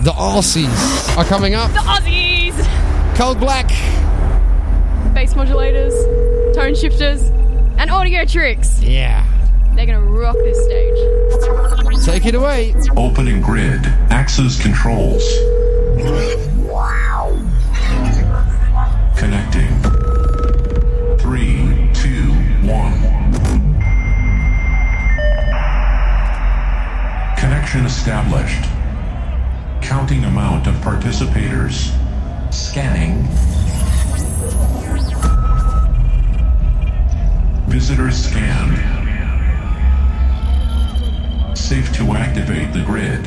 The Aussies are coming up. The Aussies! Code Black. Bass modulators, tone shifters, and audio tricks. Yeah. They're gonna rock this stage. Take it away. Opening grid. Access controls. Wow. Connecting. Three, two, one. Connection established. Counting amount of participators. Scanning. Visitors scanned. Safe to activate the grid.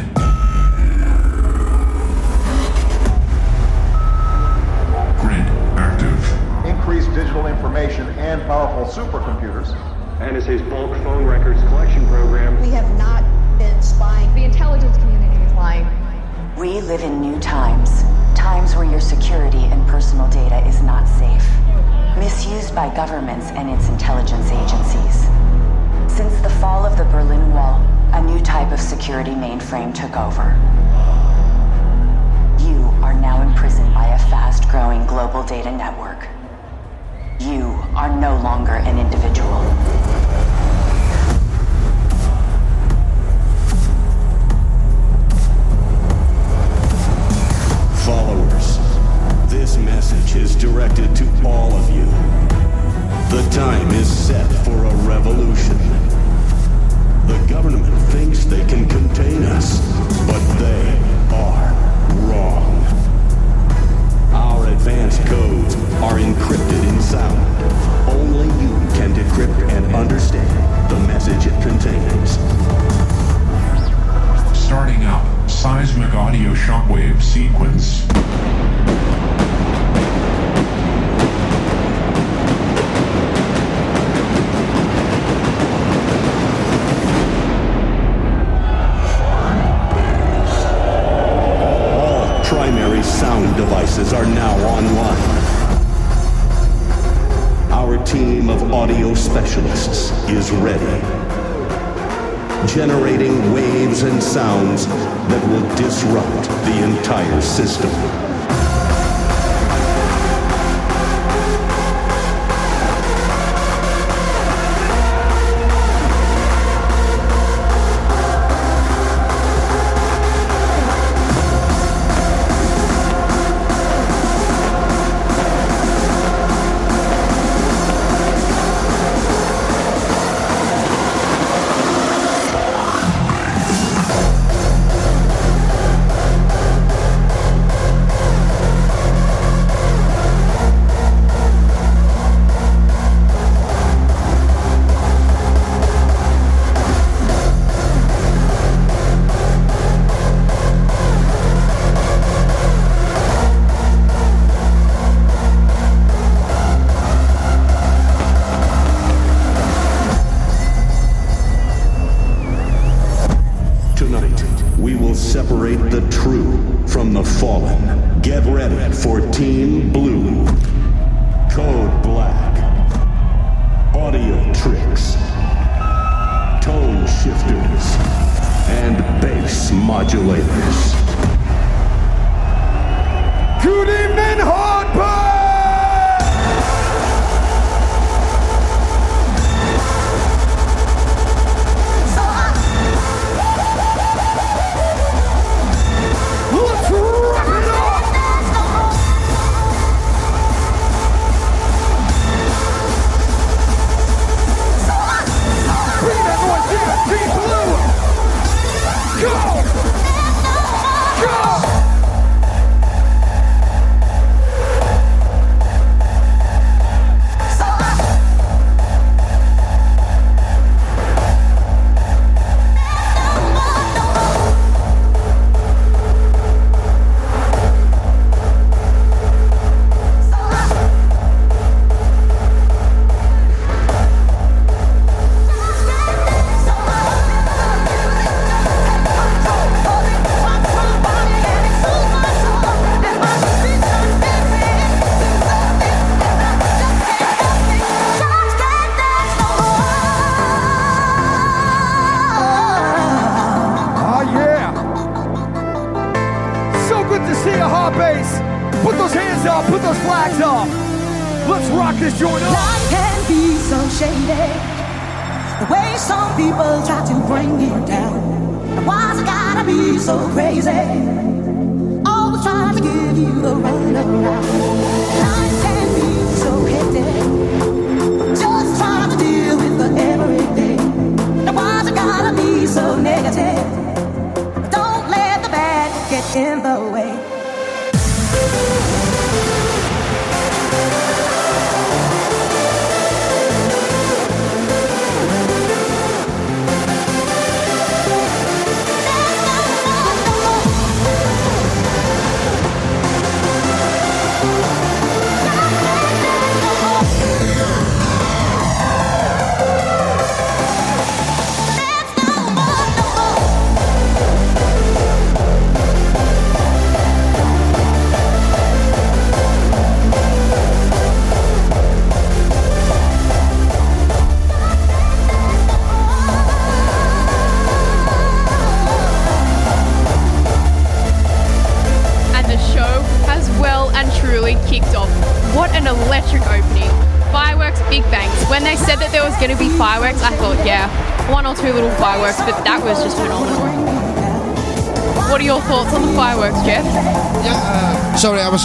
Grid active. Increased digital information and powerful supercomputers. NSA's bulk phone records collection program. We have not been spying. The intelligence community is lying. We live in new times. Times where your security and personal data is not safe. Misused by governments and its intelligence agencies. Since the fall of the Berlin Wall, a new type of security mainframe took over. You are now imprisoned by a fast growing global data network. You are no longer an individual. Followers, this message is directed to all of you. The time is set for a revolution. The government thinks they can contain us, but they are wrong. Our advanced codes are encrypted in sound. Only you can decrypt and understand the message it contains. Starting up. Seismic audio shockwave sequence. All primary sound devices are now online. Our team of audio specialists is ready. Generating waves and sounds that will disrupt the entire system.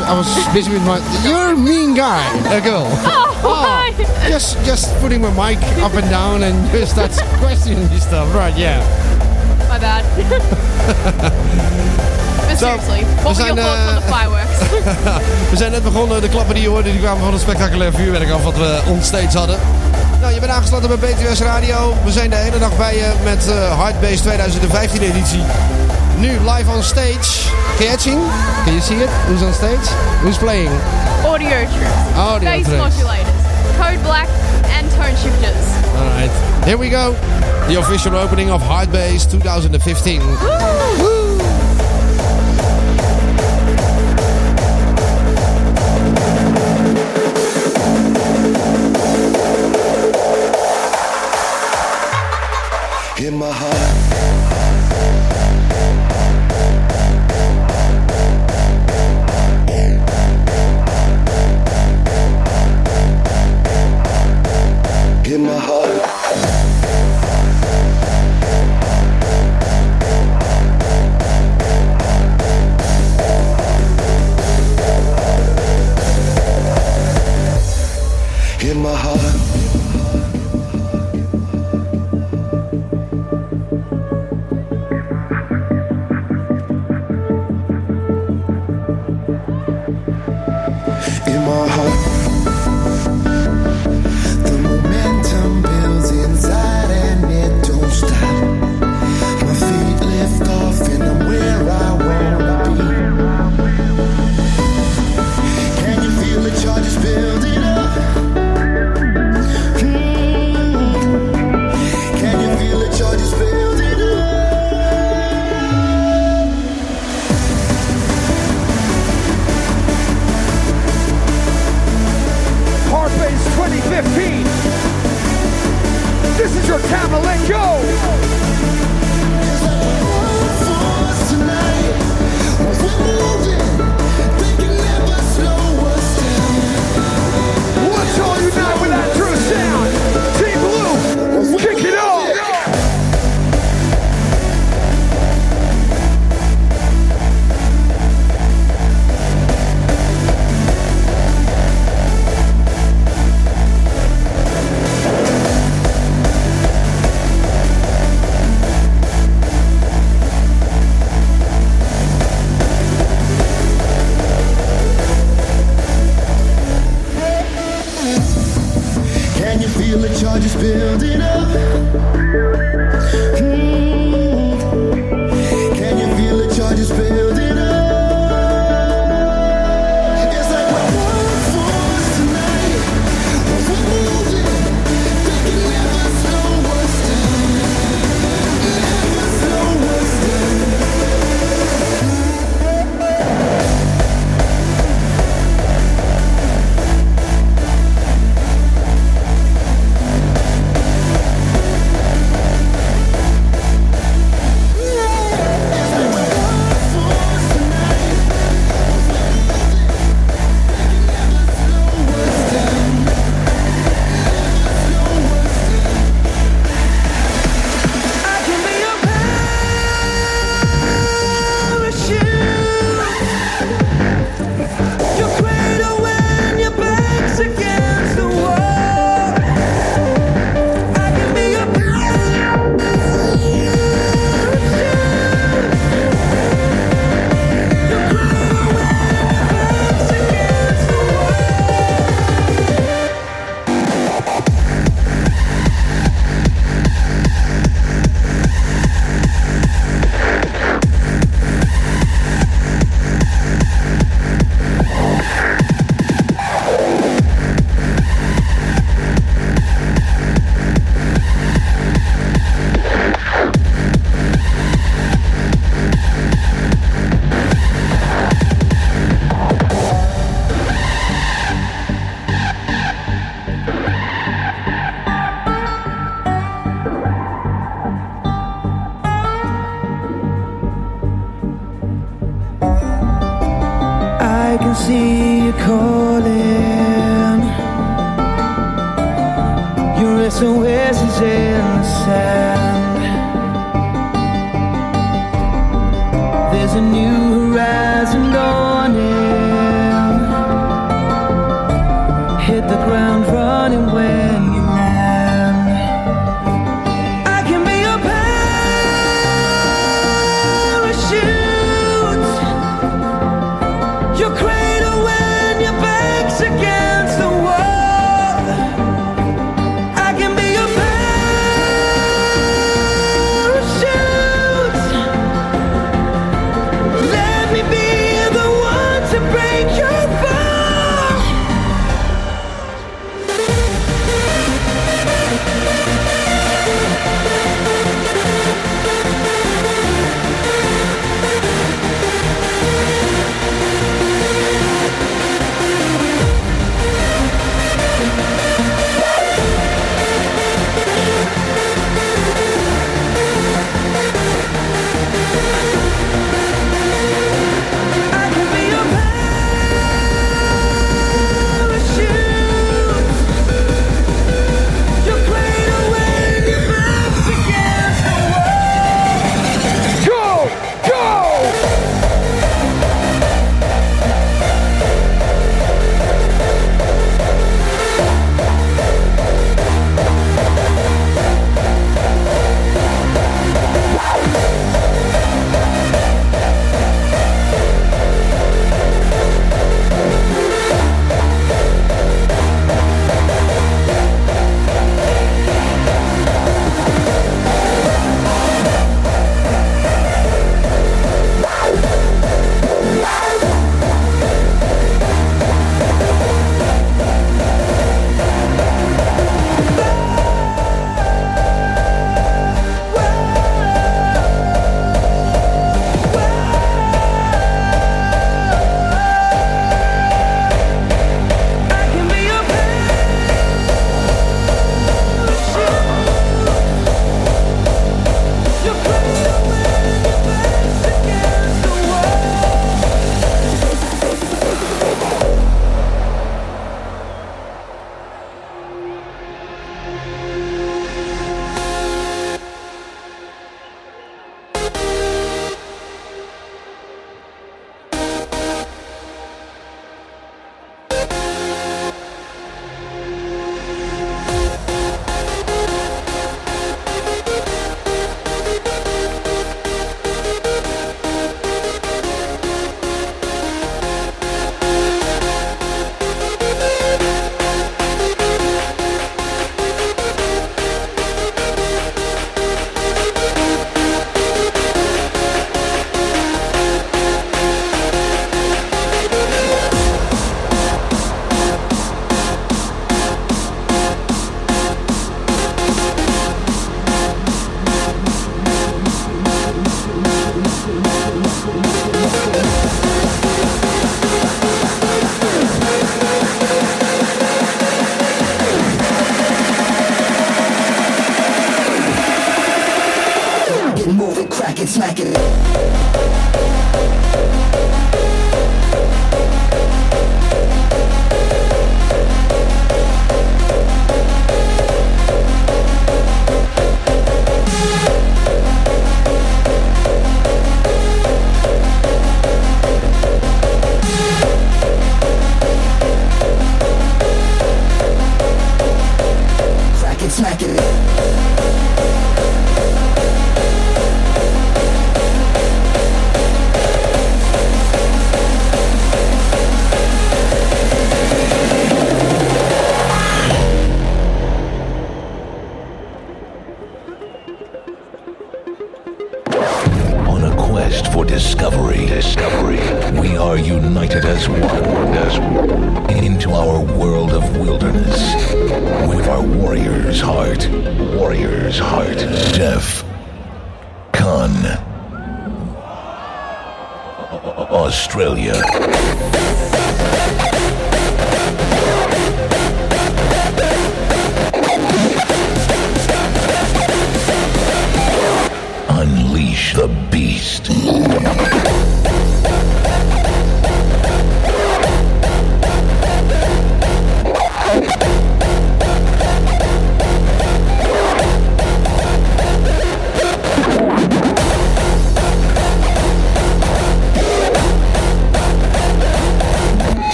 Was I was busy with my. You're a mean guy, a girl. Oh, why? Just just putting my mic up and down and just starts questioning this stuff. Right? Yeah. My bad. seriously, we zijn, eh, fireworks? We zijn net begonnen. De klappen die je hoorde, die kwamen van het spectaculair vuurwerk af wat we onstage hadden. Nou, je bent aangesloten bij BTS Radio. We zijn de hele dag bij je met eh Hardbase 2015 editie. Nu live on stage. Zien? Can you see it? Who's on stage? Who's playing? Audio tricks, Audio bass modulators, code black, and tone shifters. Alright, here we go. The official opening of Hard Bass 2015. Woo! in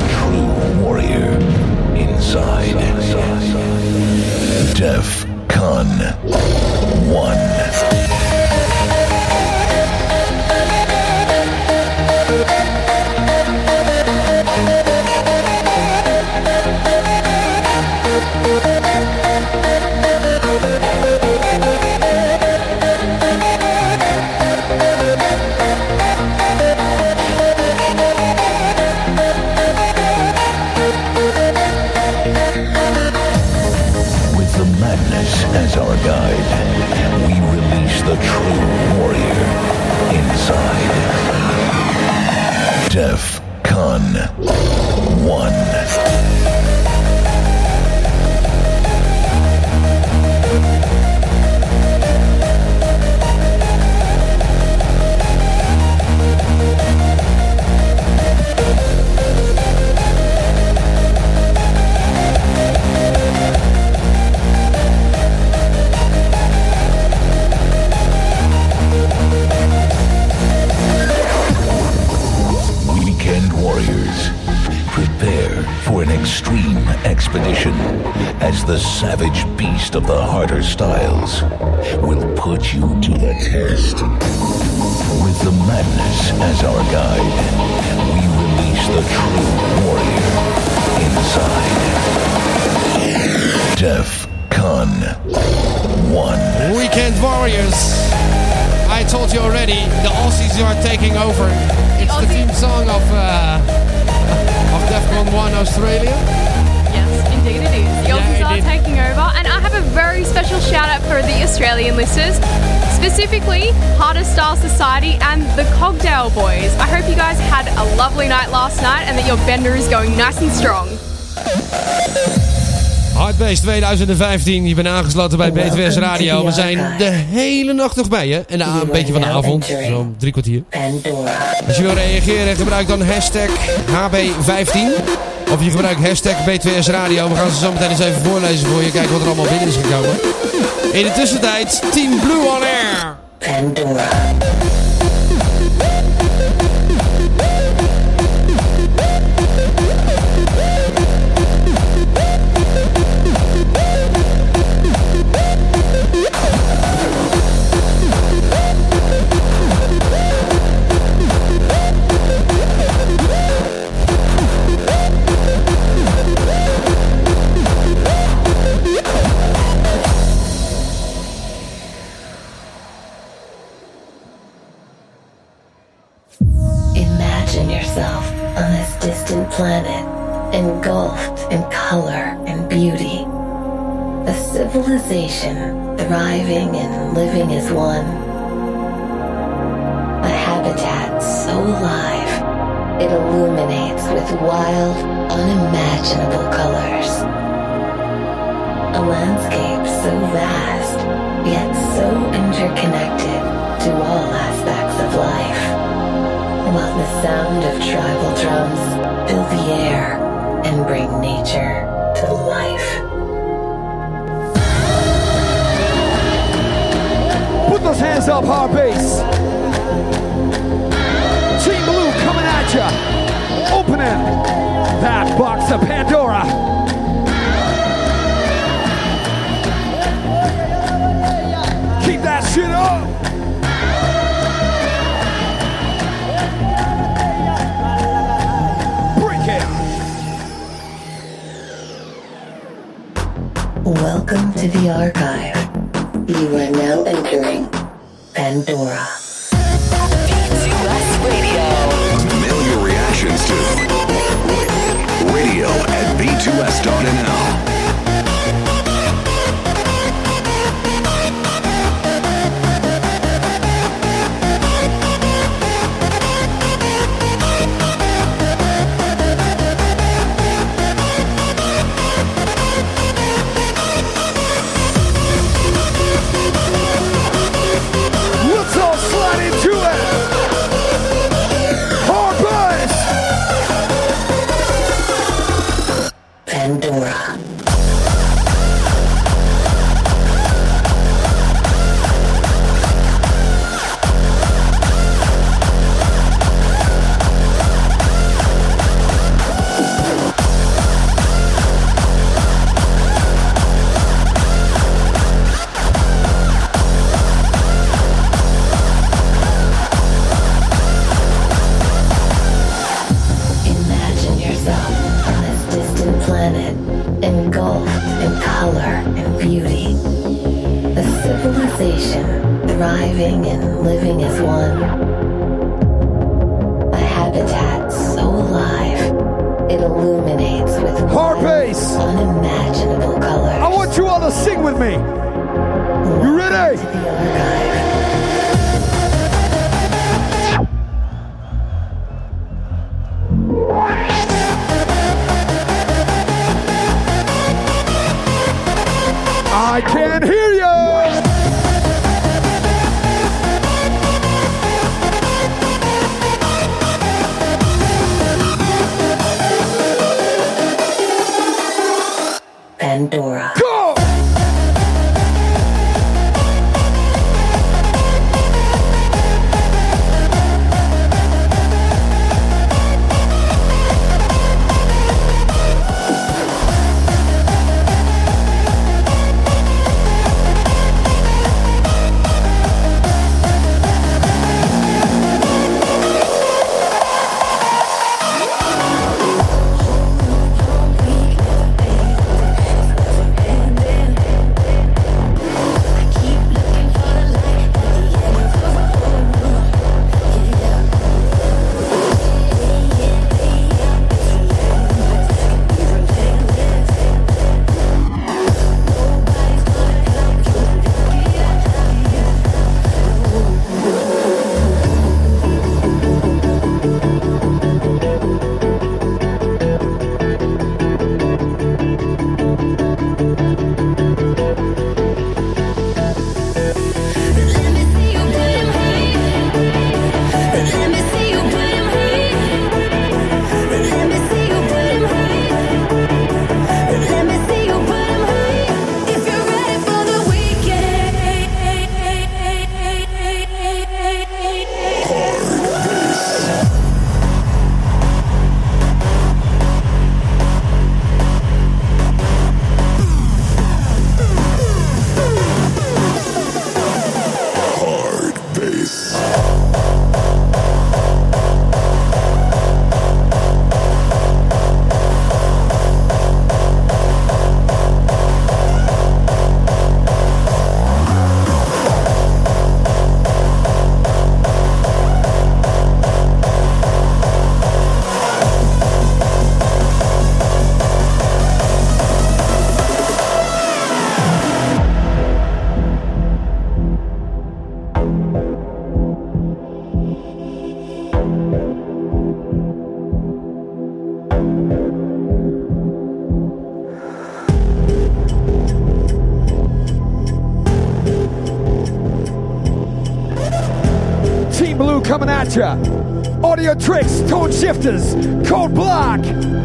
the Harder Style Society and the Cogdale Boys. I hope you guys had a lovely night last night and that your bender is going nice and strong. Hardbase 2015, je bent aangesloten bij BTWS Radio. We zijn de hele nacht nog bij je. En een beetje van de avond, zo'n drie kwartier. Als je wil reageren, gebruik dan hashtag HB15. Of je gebruikt hashtag BTWS Radio. We gaan ze zo meteen eens even voorlezen voor je. Kijken wat er allemaal binnen is gekomen. In de tussentijd, Team Blue on Air. Imagine yourself on this distant planet, engulfed in color and beauty. A civilization thriving and living as one. A habitat so alive, it illuminates with wild, unimaginable colors. A landscape so vast, yet so interconnected to all aspects of life while the sound of tribal drums fill the air and bring nature to life. Put those hands up, hard bass. Team Blue coming at ya. Opening that box of Pandora. Welcome to the archive. You are now entering Pandora. Mail your reactions to radio at b2s.nl. hear you! Pandora. Ninja, Audio Tricks, Tone Shifters, Code Black.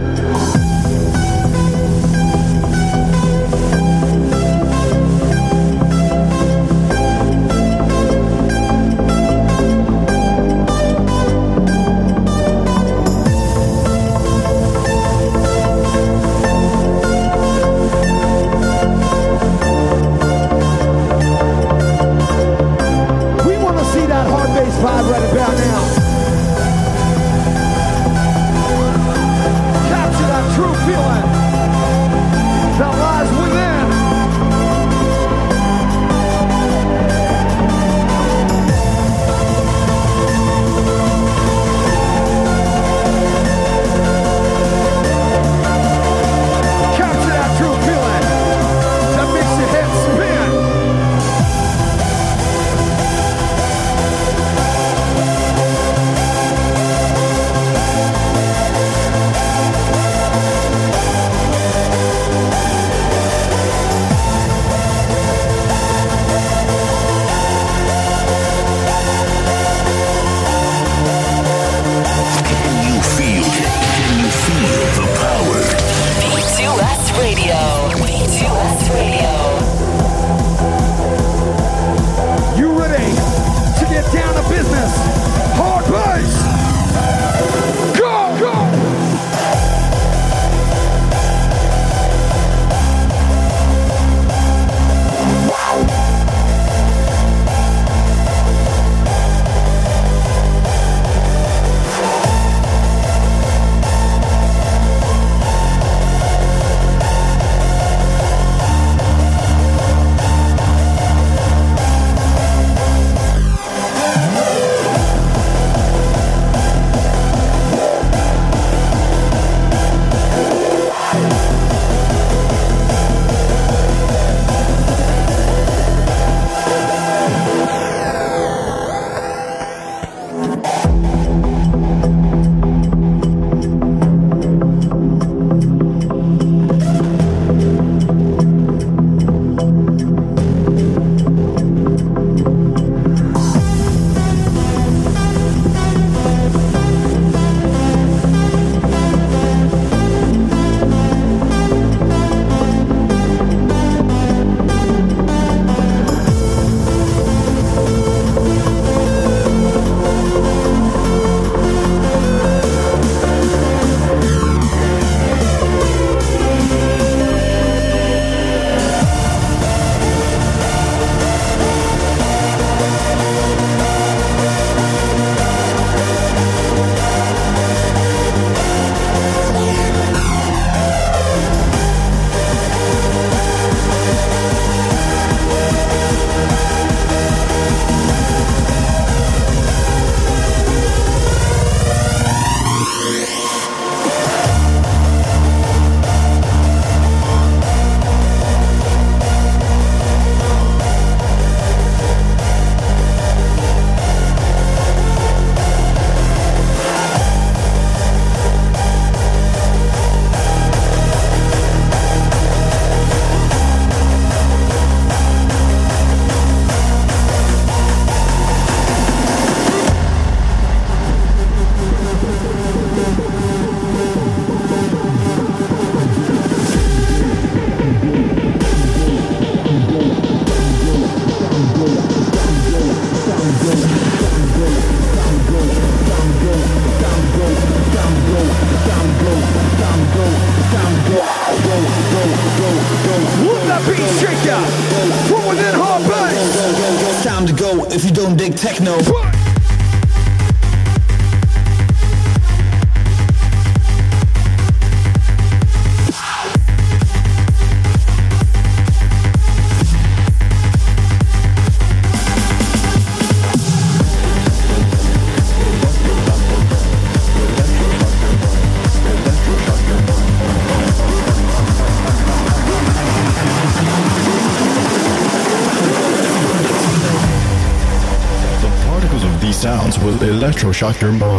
Electroshock Dermo.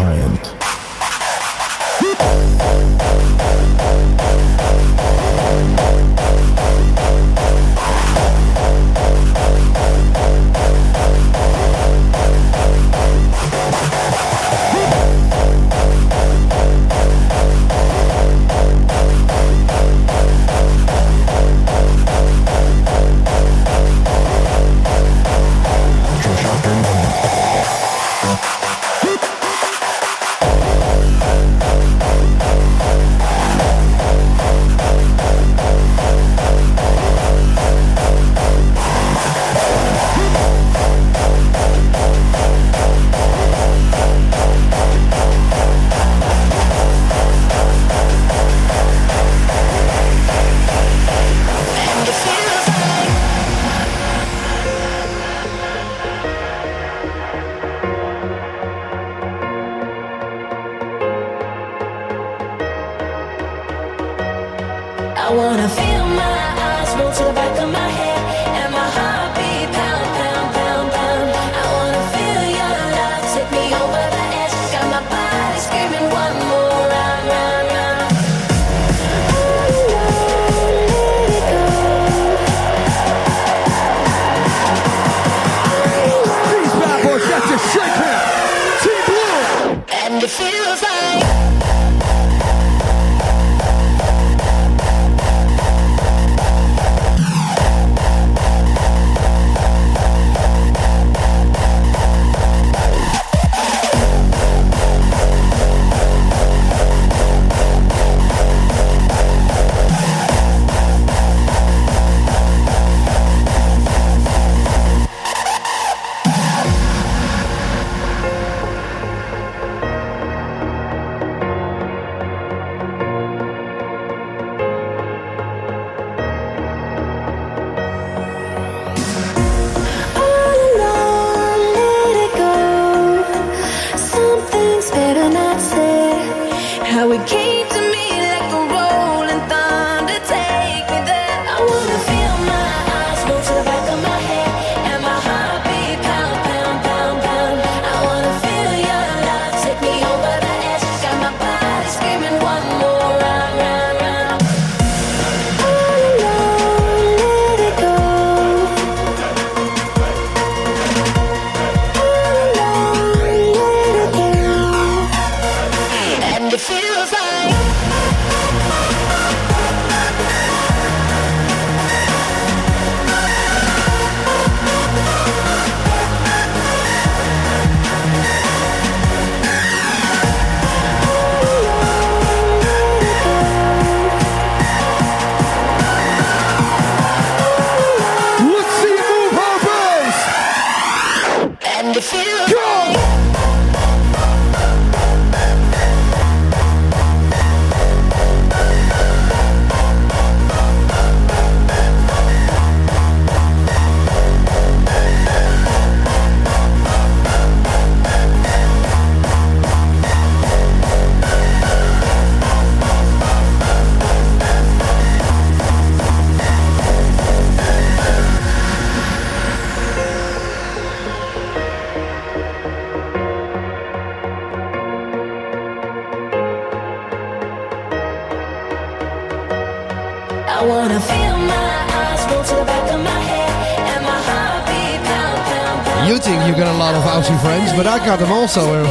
friends, but I got them also. You.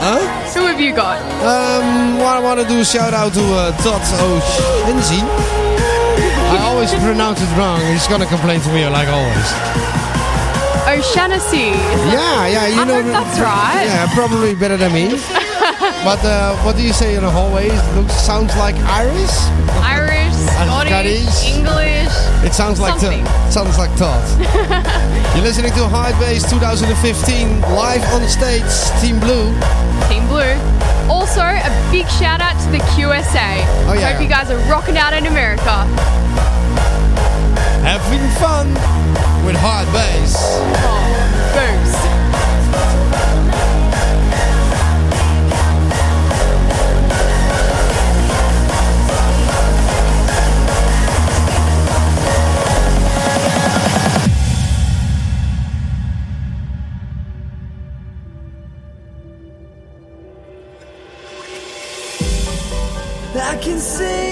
Huh? Who have you got? Um, well, I want to do a shout out to uh, Todd O'Shenzi. I always pronounce it wrong. He's gonna complain to me like always. O'Shaughnessy. Yeah, yeah, you I know. that's right. Yeah, probably better than me. but uh, what do you say in the hallway? It looks, sounds like Iris. Iris. Scottish, English. It sounds like something. Todd. Sounds like Todd. You're listening to Hard Bass 2015 live on the stage, Team Blue. Team Blue. Also, a big shout out to the QSA. Oh, yeah. Hope you guys are rocking out in America. Having fun with Hard Bass. Oh, boost. I can see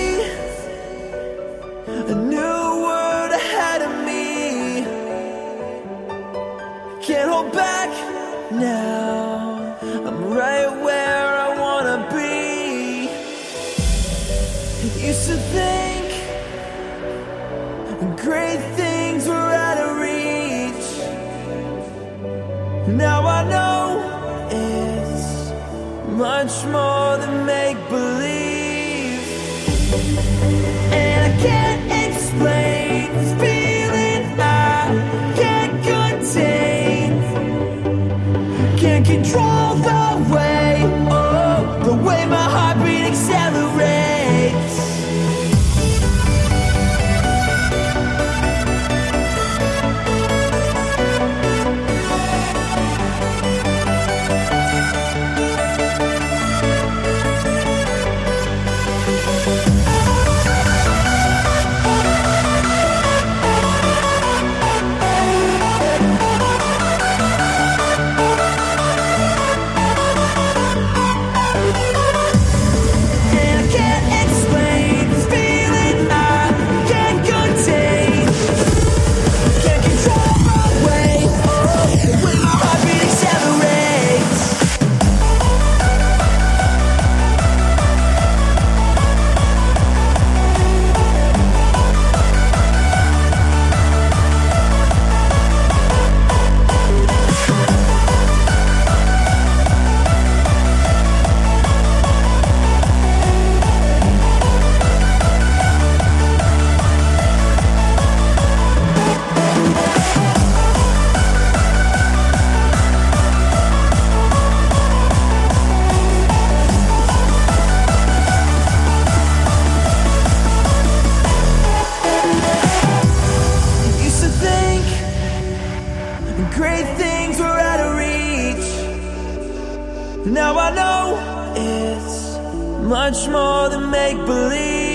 much more than make believe.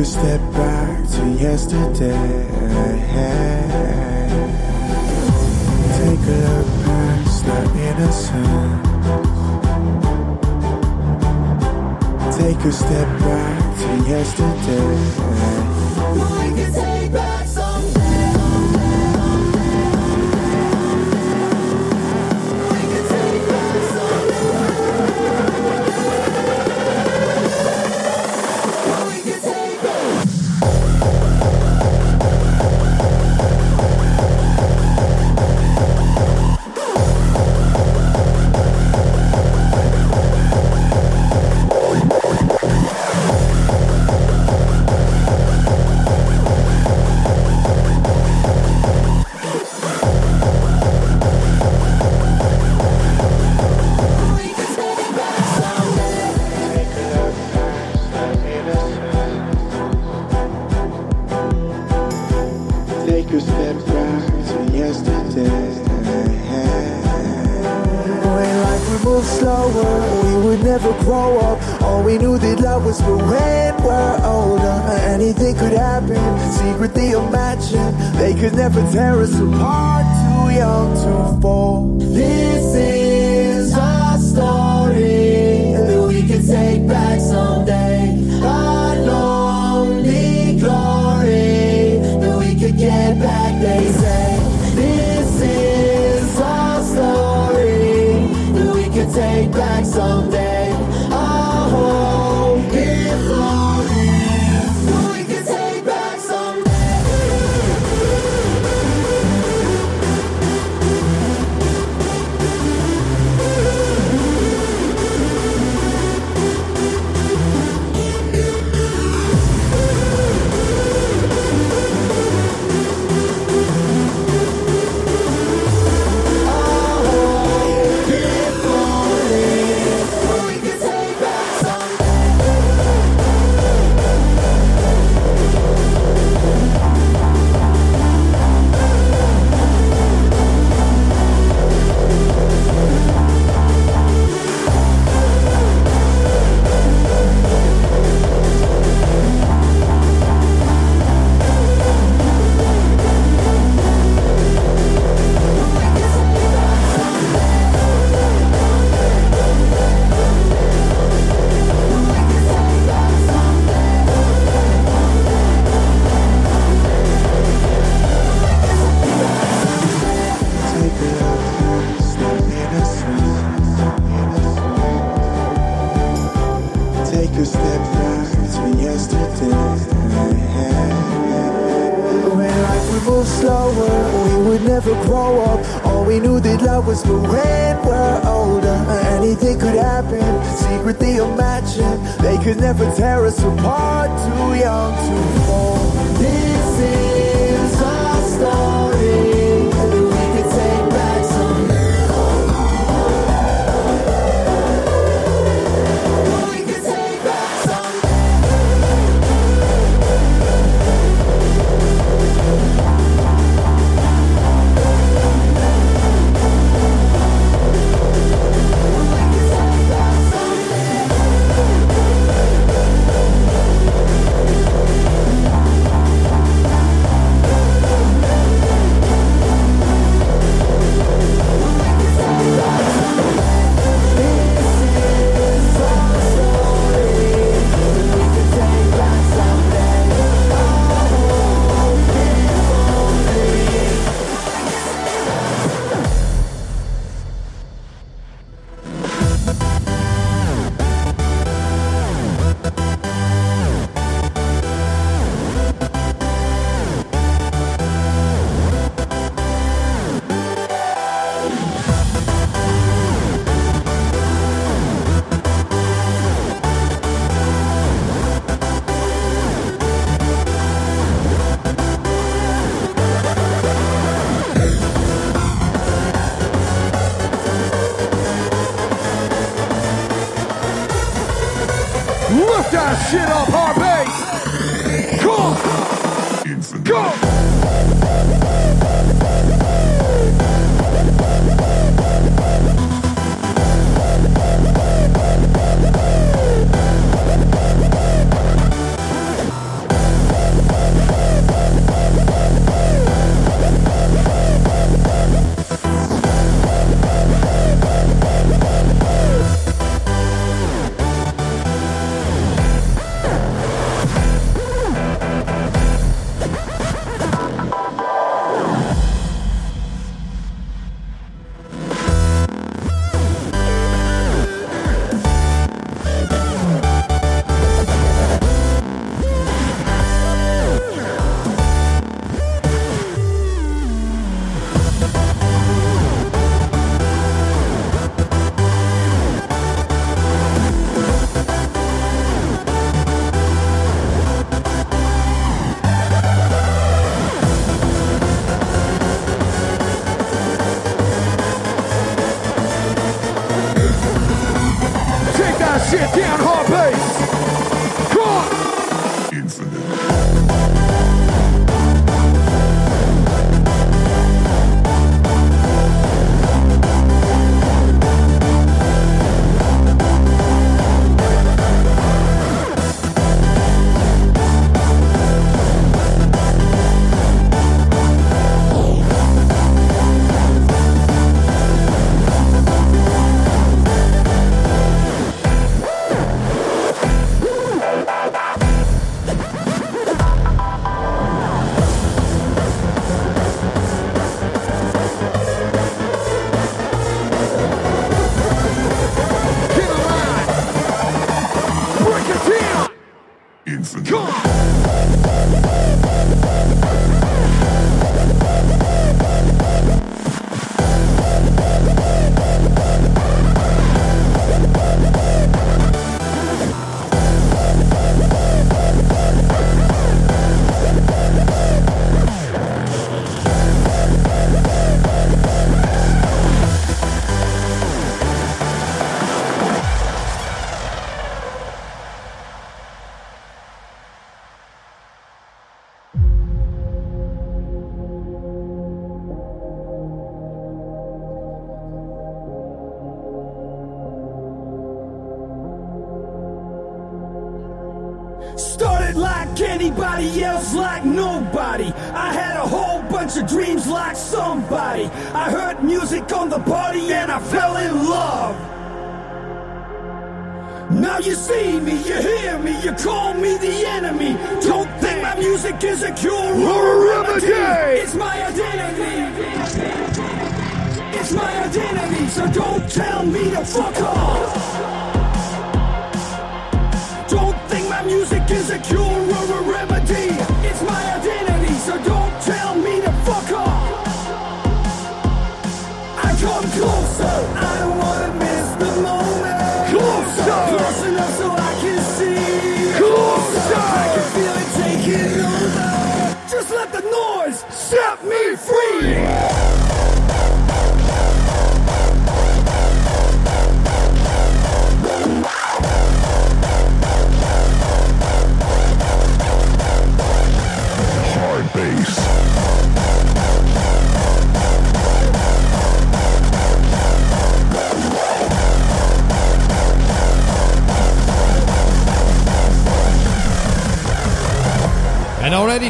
A step back to yesterday.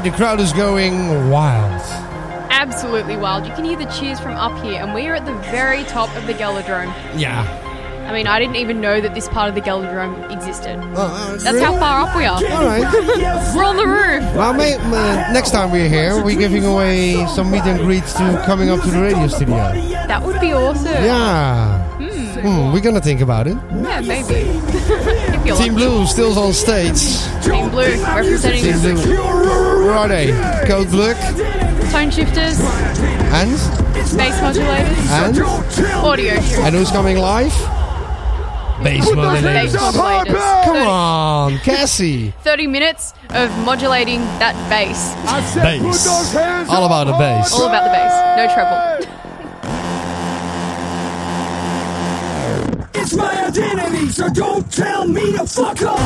The crowd is going wild. Absolutely wild. You can hear the cheers from up here, and we are at the very top of the GelreDome. Yeah. I mean, I didn't even know that this part of the GelreDome existed. Oh, That's how far up we are. All right. We're on the roof. Well, may, uh, next time we're here, we're giving away some meet and greets to coming up to the radio studio. That would be awesome. Yeah. Hmm. We're gonna think about it. Yeah, maybe. Team. Blue still on stage. Team Blue representing Team Blue. Where are they? Code Blue Toneshifterz, and space modulators, and audio. and who's coming live? Bass Bass modulators. modulators. Come on, Cassie. 30 minutes of modulating that bass. Bass. All about the bass. All about the bass. No treble. That's my identity, so don't tell me to fuck off!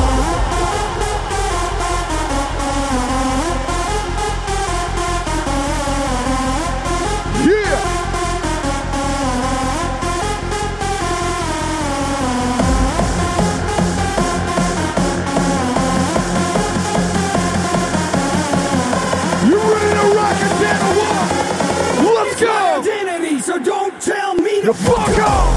Let's go! Identity, so don't tell me to fuck off!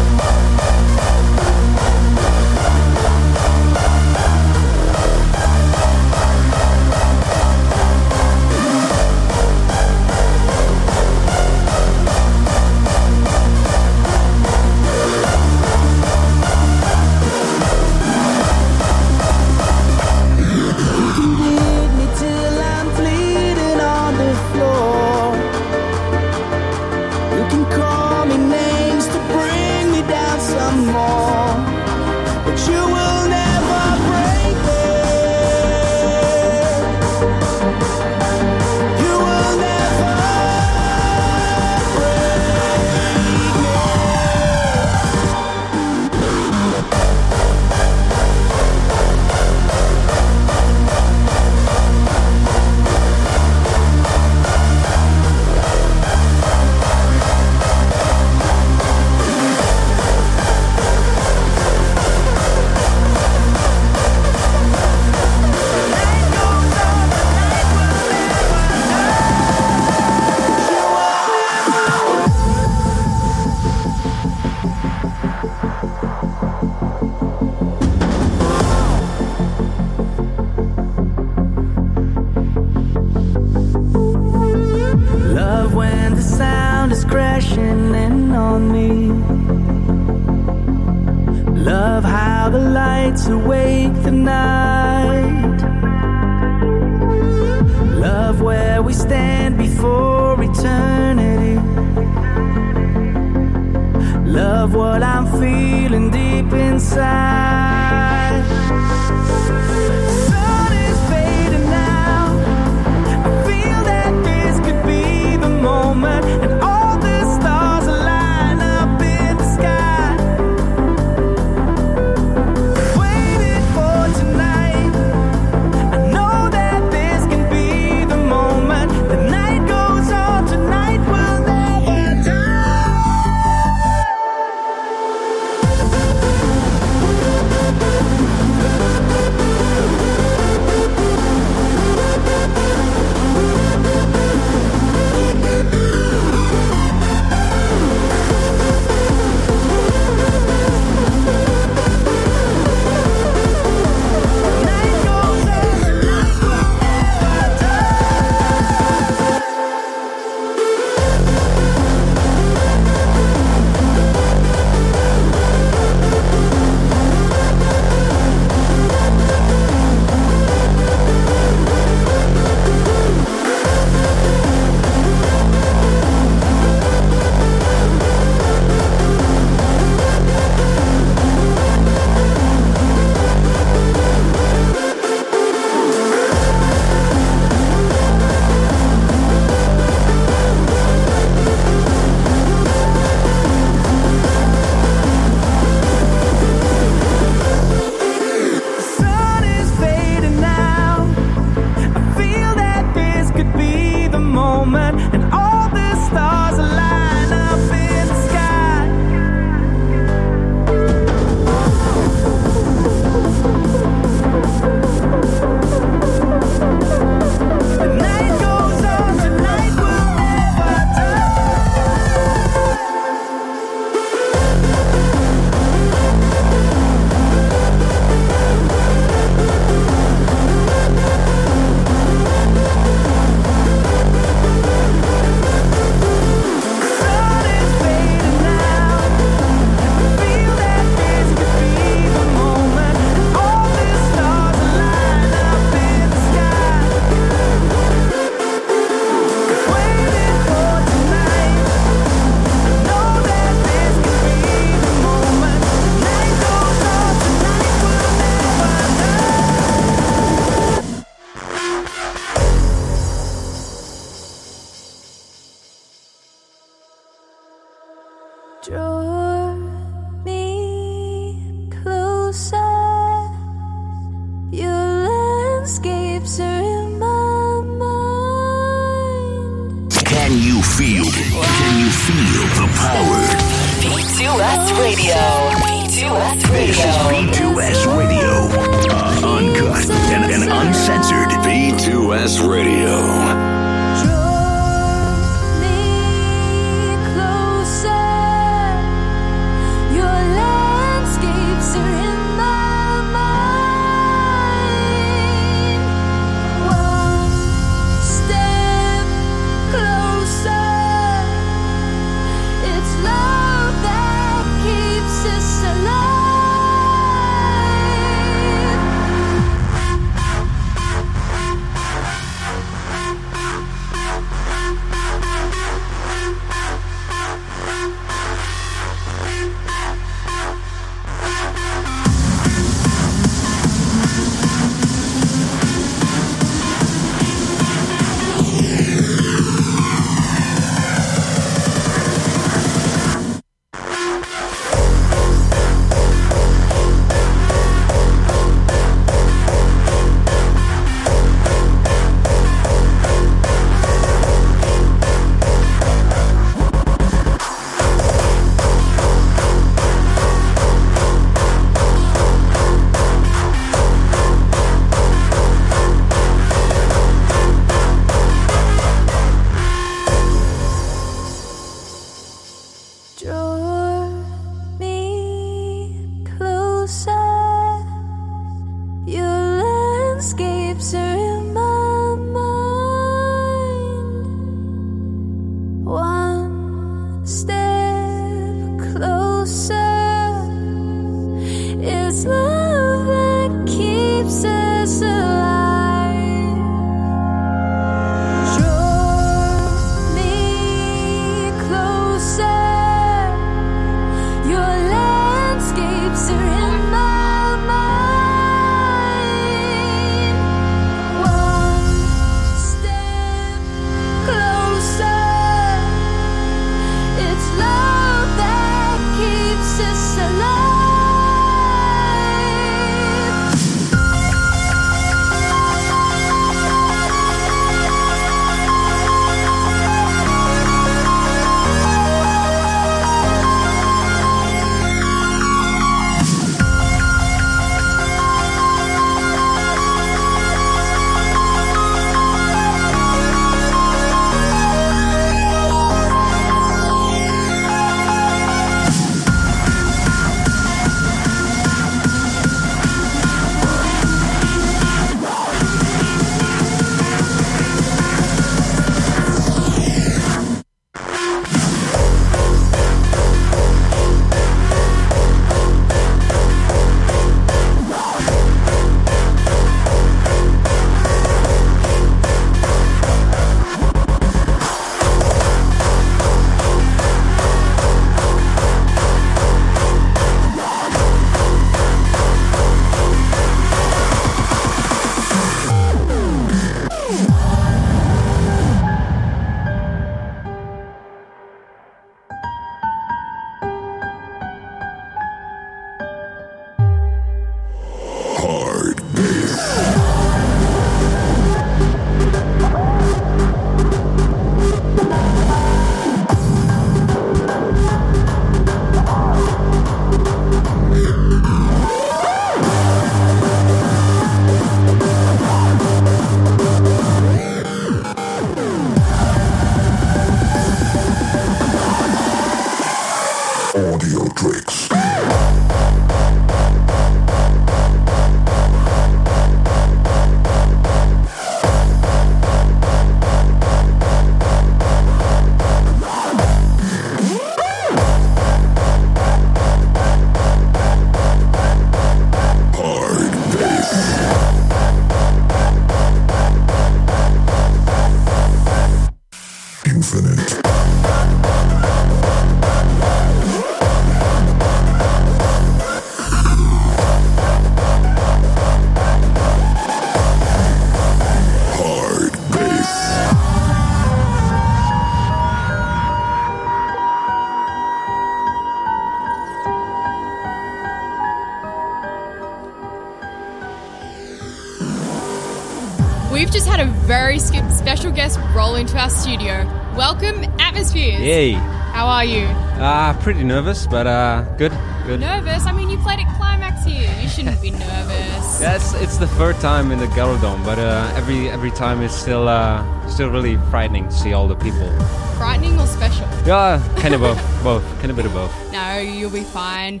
Special guest roll into our studio. Welcome, Atmozfears. Yay. How are you? Uh, pretty nervous, but uh, good, good. Nervous? I mean, you played at Climax here. You shouldn't be nervous. Yeah, it's, the third time in the GelreDome, but uh, every every time it's still uh, still really frightening to see all the people. Frightening or special? Yeah, kind of both, both, kind of bit of both. No, you'll be fine.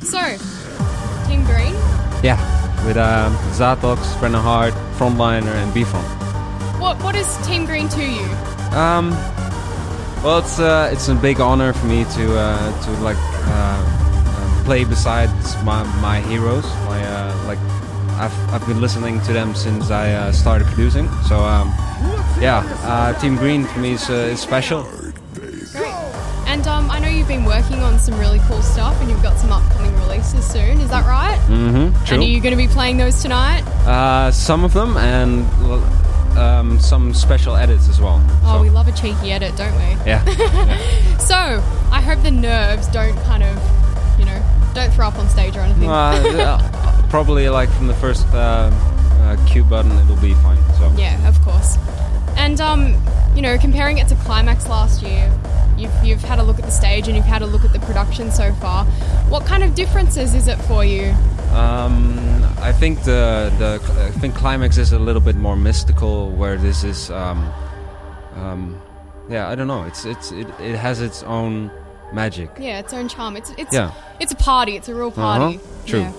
So, Team Green, Yeah, with um, Zatox, Brennan Heart, Frontliner, and B-Front. What what is Team Green to you? Um, well, it's uh, it's a big honor for me to uh, to like uh, uh, play beside my my heroes. My uh, like I've I've been listening to them since I uh, started producing. So um, yeah, uh, Team Green for me is uh, is special. Great. And um, I know you've been working on some really cool stuff, and you've got some upcoming releases soon. Is that right? Mm-hmm. True. And are you going to be playing those tonight? Uh, some of them and um, some special edits as well. Oh, we love a cheeky edit, don't we? Yeah. So I hope the nerves don't kind of, you know, don't throw up on stage or anything. Uh, probably like from the first uh, uh, cue button, it'll be fine. So Yeah, of course. And um, you know, comparing it to Climax last year, you've you've had a look at the stage and you've had a look at the production so far. What kind of differences is it for you? Um, I think the the I think climax is a little bit more mystical, where this is, um, um, yeah, I don't know. It's it's it, it has its own magic. Yeah, its own charm. It's it's Yeah. it's a party. It's a real party. Uh-huh, true. Yeah.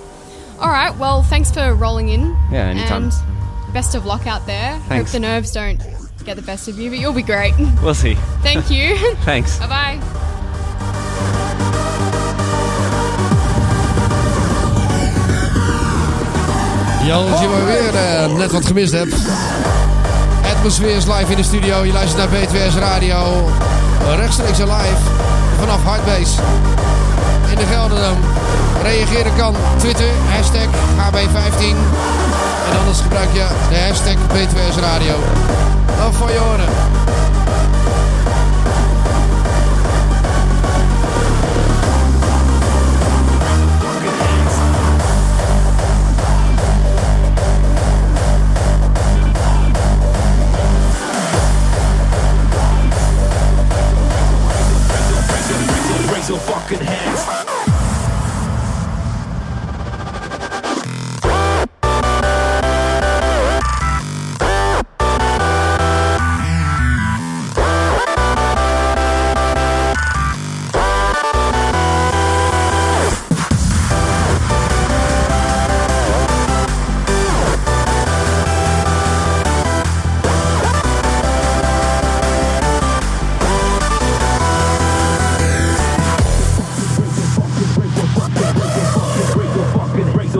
All right. Well, thanks for rolling in. Yeah, anytime. And best of luck out there. Thanks. Hope the nerves don't get the best of you, but you'll be great. We'll see. Thank you. Thanks. bye bye. Jan, als je maar weer eh, net wat gemist hebt. Atmosphere is live in de studio. Je luistert naar B2S Radio. Rechtstreeks en live vanaf Hardbase in de Gelderdam. Reageren kan Twitter, hashtag HB15. En anders gebruik je de hashtag B2S Radio. Dan. Raise your fucking hands.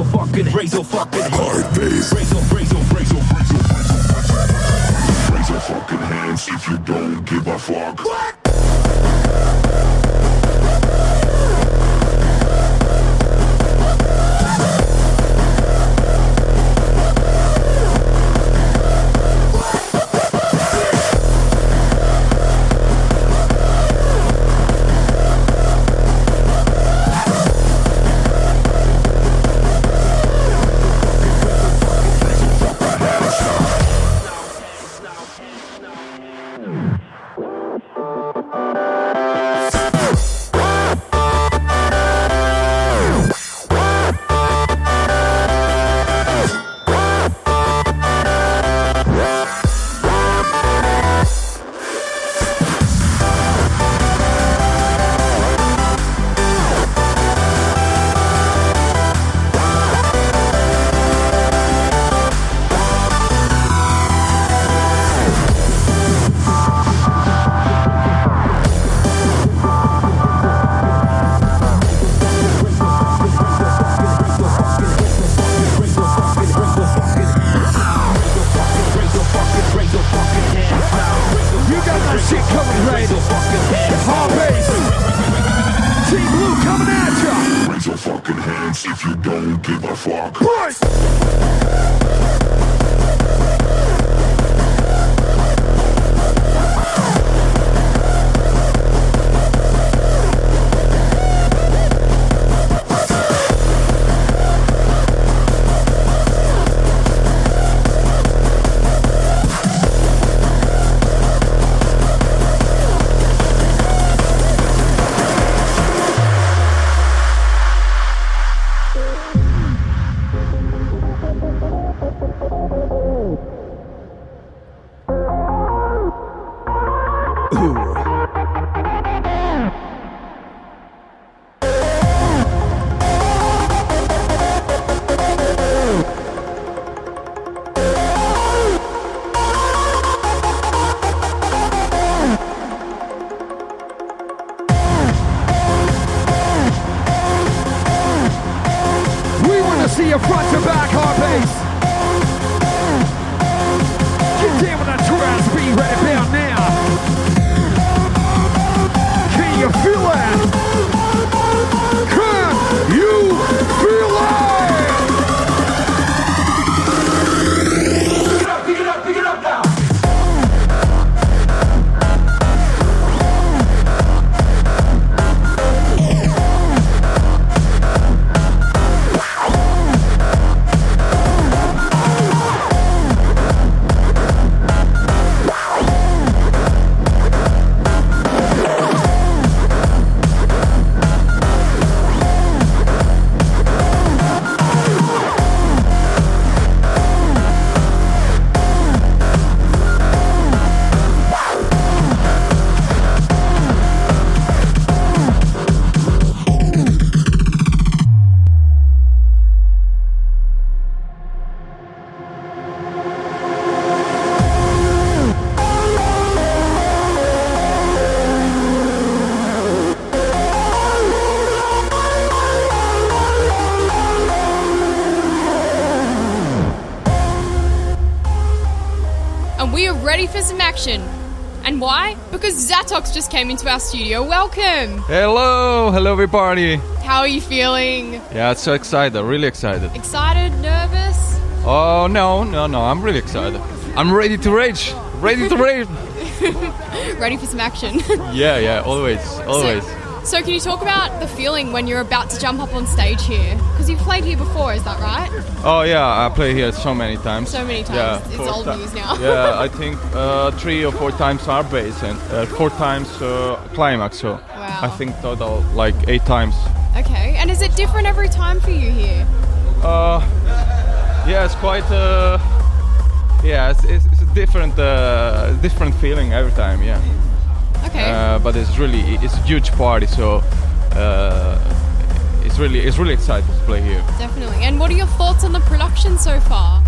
Raise your fucking, raise your fucking hard bass. Raise your, raise your, raise your, raise your, raise your, raise your fucking hands if you don't give a fuck. Into our studio. Welcome! Hello, hello everybody. How are you feeling? Yeah, so excited, really excited. Excited? Nervous? Oh no, no, no, I'm really excited. I'm ready to rage, ready to rage. ready for some action. Yeah, yeah, always, always. so, can you talk about the feeling when you're about to jump up on stage here? Because you've played here before, is that right? Oh yeah, I play here so many times. So many times. Yeah, It's old ti- news now. yeah, I think uh, three or four times our base and uh, four times uh, climax. So Wow. I think total like eight times. Okay, and is it different every time for you here? Uh, yeah, it's quite. Uh, yeah, it's, it's, it's a different, uh, different feeling every time. Yeah. Okay. Uh, but it's really, it's a huge party, so uh, it's really, it's really exciting to play here. Definitely. And what are your thoughts on the production so far?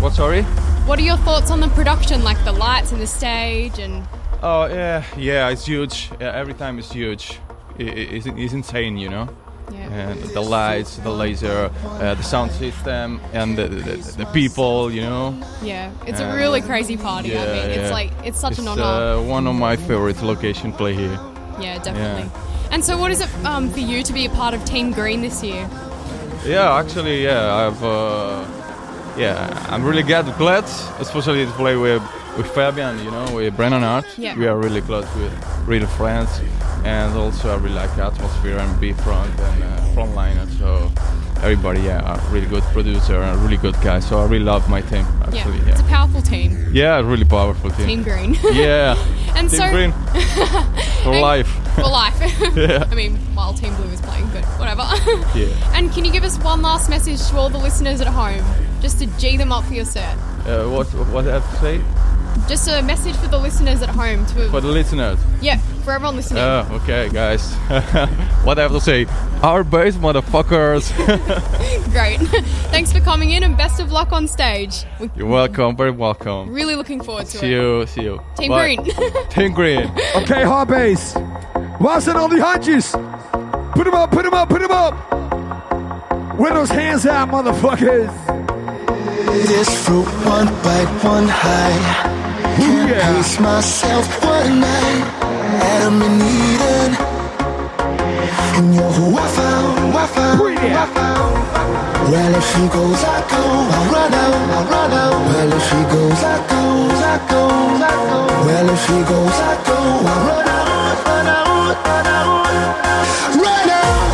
What? Sorry? What are your thoughts on the production, like the lights and the stage and Oh yeah, yeah, it's huge. Yeah, every time it's huge. I- i- it's, it's insane, you know. Yeah. And the lights, the laser, uh, the sound system, and the, the, the people, you know. Yeah, it's And- a really crazy party. I mean, it's like it's such an It's, honor. Uh, one of my favorite location play here. yeah, definitely. And so, what is it um, for you to be a part of Team Green this year? Yeah, actually, yeah, I've, uh, yeah, I'm really glad, glad, especially to play with with Fabian, you know, with Brennan Art. Yeah. We are really close with real friends, and also I really like the atmosphere and B-Front and uh, frontliner. So everybody, yeah, a really good producer and a really good guy. So I really love my team. Actually, yeah, it's a powerful team. yeah, really powerful team. Team Green. yeah, And Team so- Green for life. For life. Yeah. I mean, while Team Blue is playing, but whatever. Yeah. And can you give us one last message to all the listeners at home, just to g them up for your set? Uh, what what I have to say Just a message for the listeners at home to for the listeners? yeah, for everyone listening. Oh, okay, guys. what I have to say? Our base, motherfuckers. Great. Thanks for coming in and best of luck on stage. We're You're welcome, very welcome. really looking forward to it. See it. you, see you. Team Bye. Green. Team Green. Okay, hard base. Was it all the hunches? Put them up, put them up, put them up. With those hands out, motherfuckers. This fruit, one bite, one high. Can't pace myself one night. Adam and Eden. And you're who I found, I found, who I found. Well, if she goes, I go. I run out, I run out. Well, if she goes, I go, I go, I go. Well, if she goes, I go. I run out, run out, run out, run out.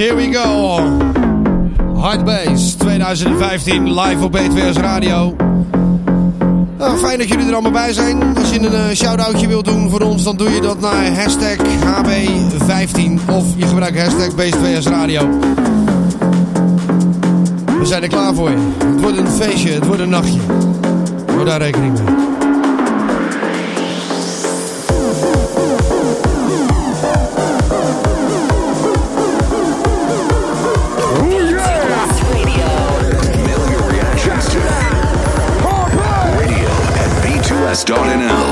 Here we go. Hard Bass 2015 live op BTWS Radio. Nou, fijn dat jullie er allemaal bij zijn. Als je een eh, shout-outje wilt doen voor ons, dan doe je dat naar hashtag HB15 of je gebruikt hashtag BTWS Radio. We zijn er klaar voor je. Het wordt een feestje, het wordt een nachtje. Hou daar rekening mee. b2s.nl.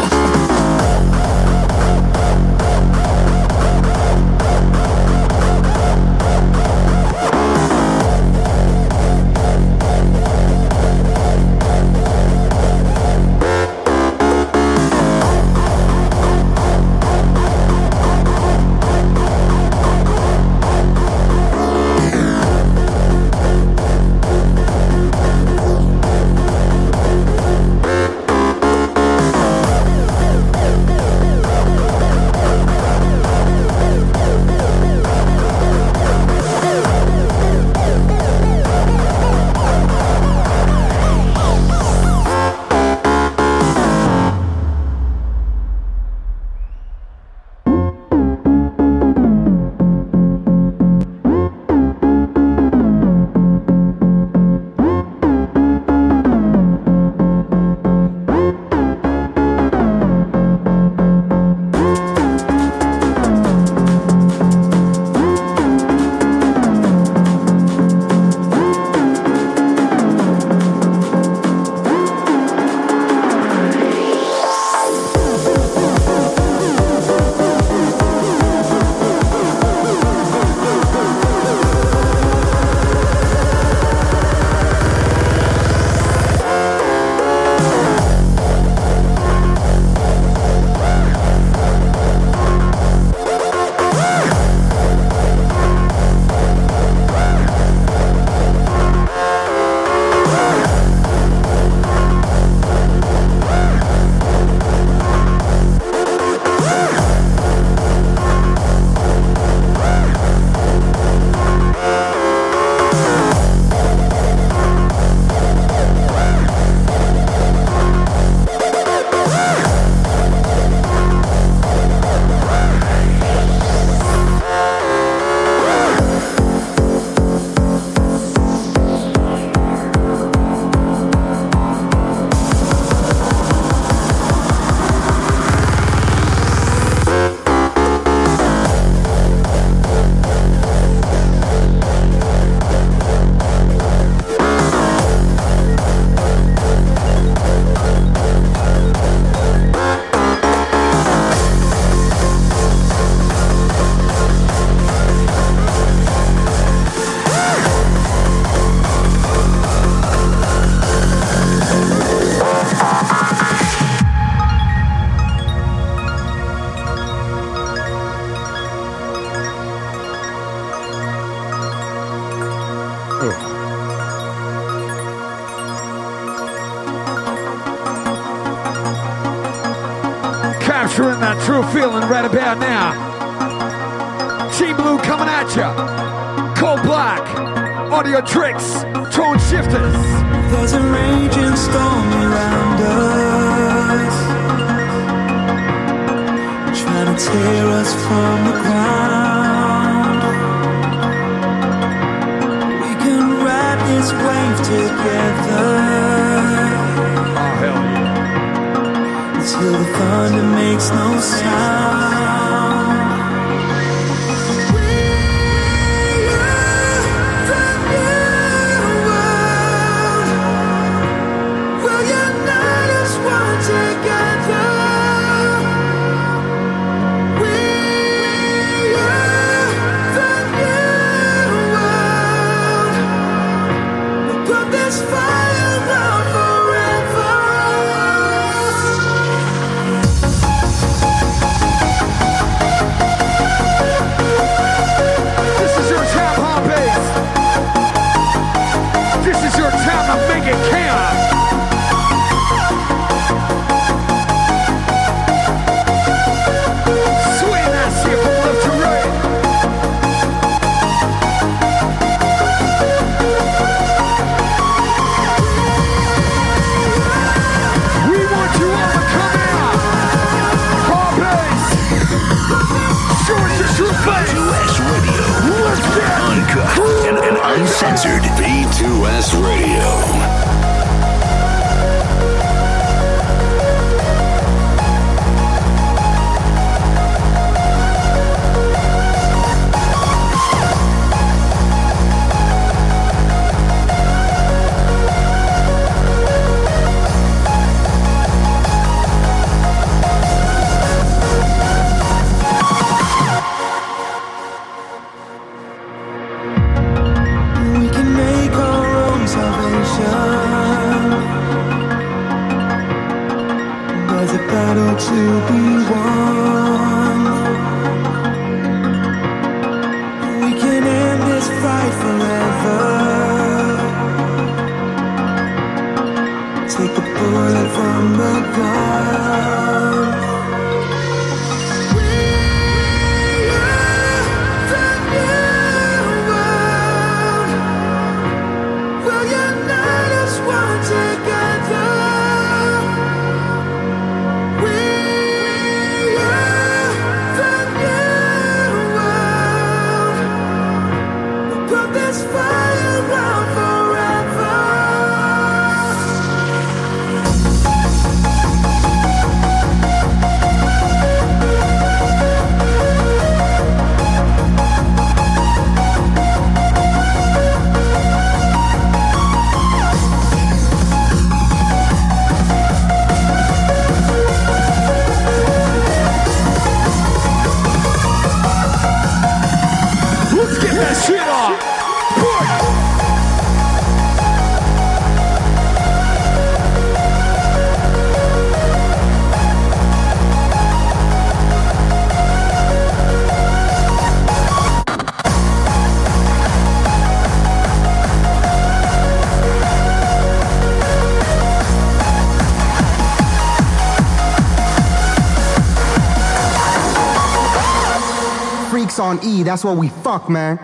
that's what we fuck, man.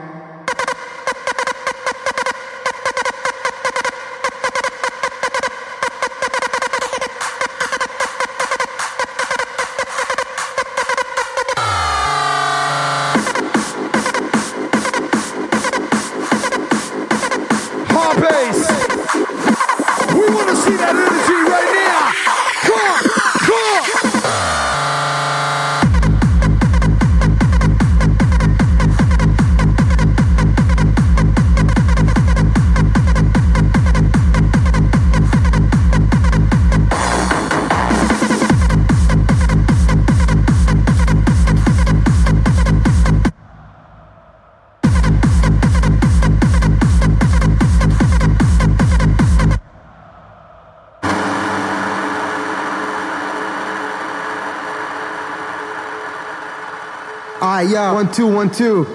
Yeah, one, two, one, two.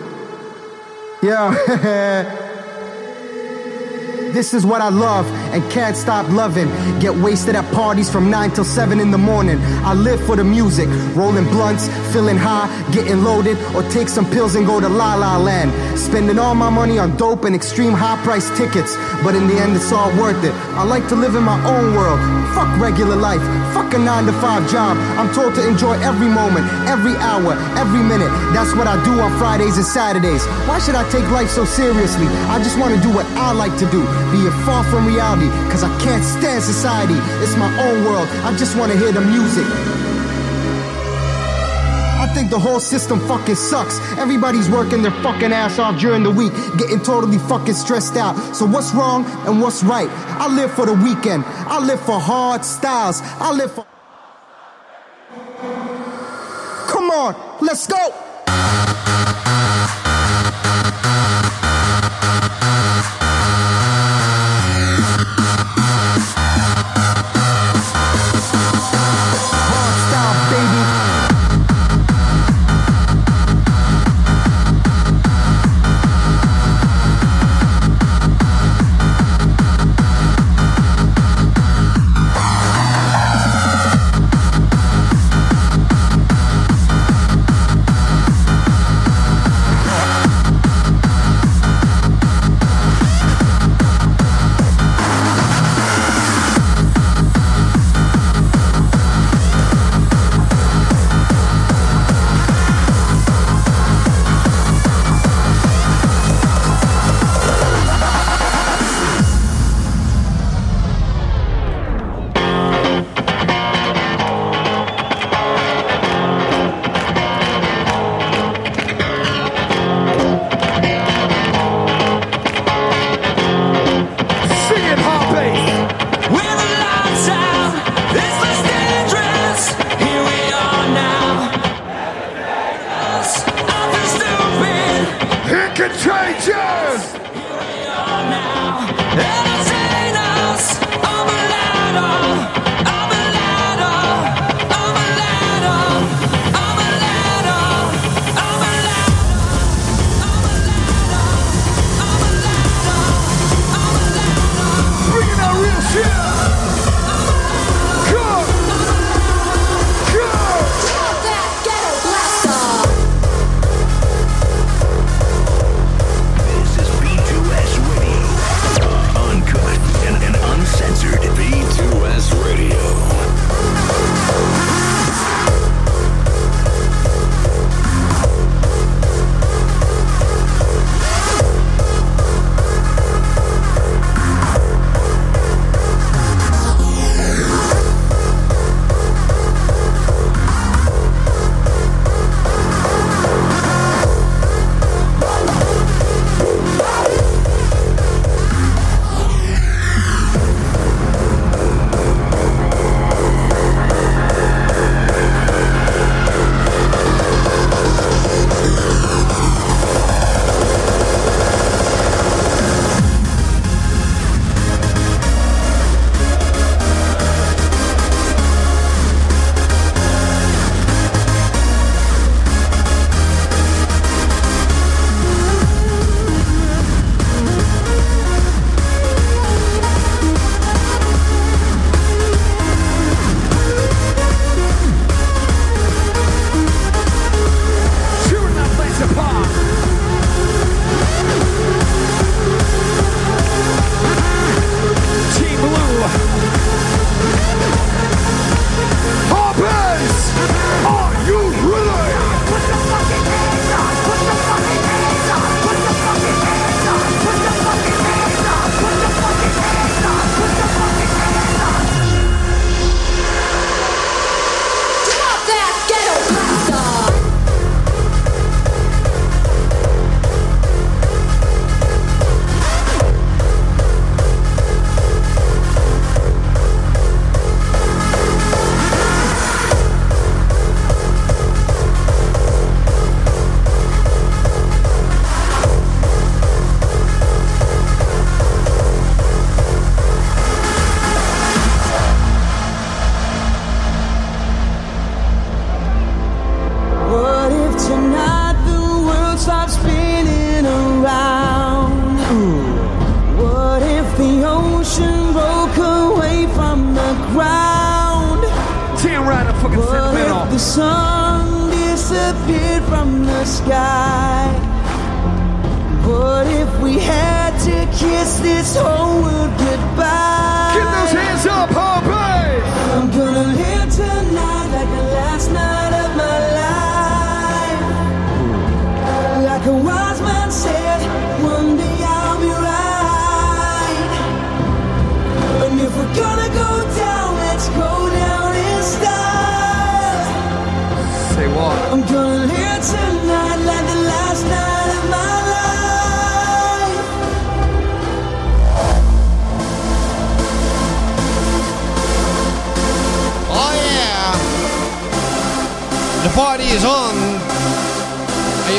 Yeah. This is what I love and can't stop loving. Get wasted at parties from 9 till 7 in the morning. I live for the music, rolling blunts, feeling high, getting loaded, or take some pills and go to La La Land. Spending all my money on dope and extreme high price tickets, but in the end it's all worth it. I like to live in my own world. Fuck regular life, fuck a 9 to 5 job. I'm told to enjoy every moment, every hour, every minute. That's what I do on Fridays and Saturdays. Why should I take life so seriously? I just want to do what I like to do. Be it far from reality, cause I can't stand society. It's my own world. I just want to hear the music. I think the whole system fucking sucks. Everybody's working their fucking ass off during the week, getting totally fucking stressed out. So what's wrong and what's right? I live for the weekend. I live for hard styles. I live for. Come on, let's go.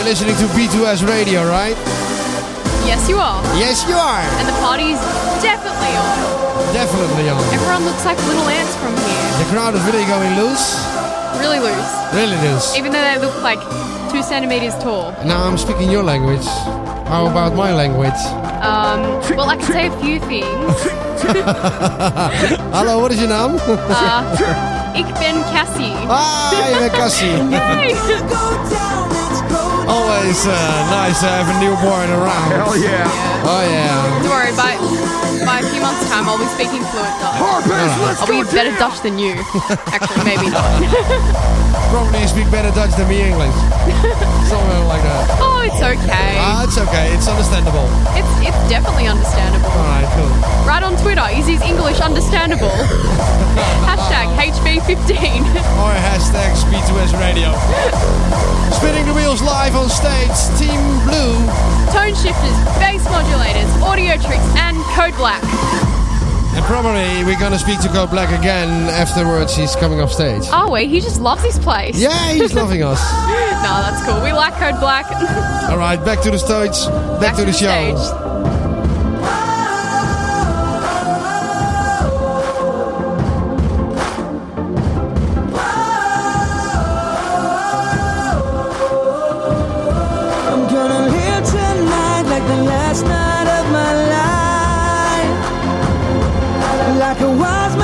Are listening to B2S Radio, right? Yes, you are. Yes, you are. And the party's definitely on. Definitely on. Everyone looks like little ants from here. The crowd is really going loose. Really loose. Really loose. Even though they look like two centimeters tall. Now I'm speaking your language. How about my language? Um, well, I can say a few things. Hallo, what is your je naam? Uh, ik ben Cassie. Ah, je bent Cassie. Yay. Always uh, nice to have a newborn around. Hell yeah. Oh yeah. Don't worry, by, by a few months' time, I'll be speaking fluent Dutch. Harpers, let's I'll be go better Dutch than you. Actually, maybe not. Probably speak better Dutch than me English. Something like that. oh, it's okay. Ah, it's okay. It's understandable. It's it's definitely understandable. Alright, cool. Right on Twitter, is his English understandable? Hashtag HB15. Or hashtag B2S Radio. Spinning the wheels live on stage. Team Blue. Toneshifterz, bass modulators, Audiotricz, and Code Black. And probably we're gonna speak to Code Black again afterwards. He's coming off stage. Oh wait, he just loves this place. Yeah, he's loving us. no, that's cool. We like Code Black. All right, back to the stage. Back, to, the, show. stage. Life. Like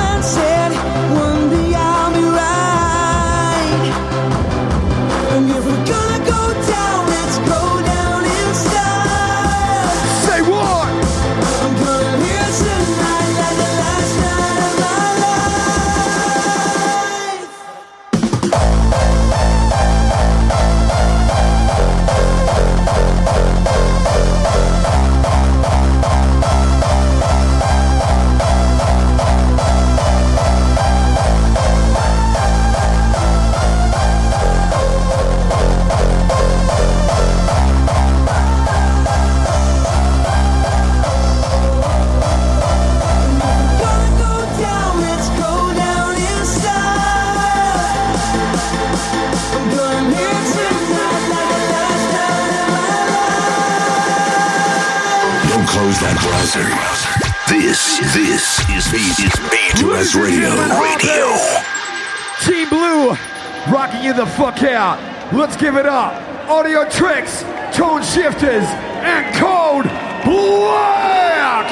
fuck out. Let's give it up. Audiotricz, tone shifters, and code black.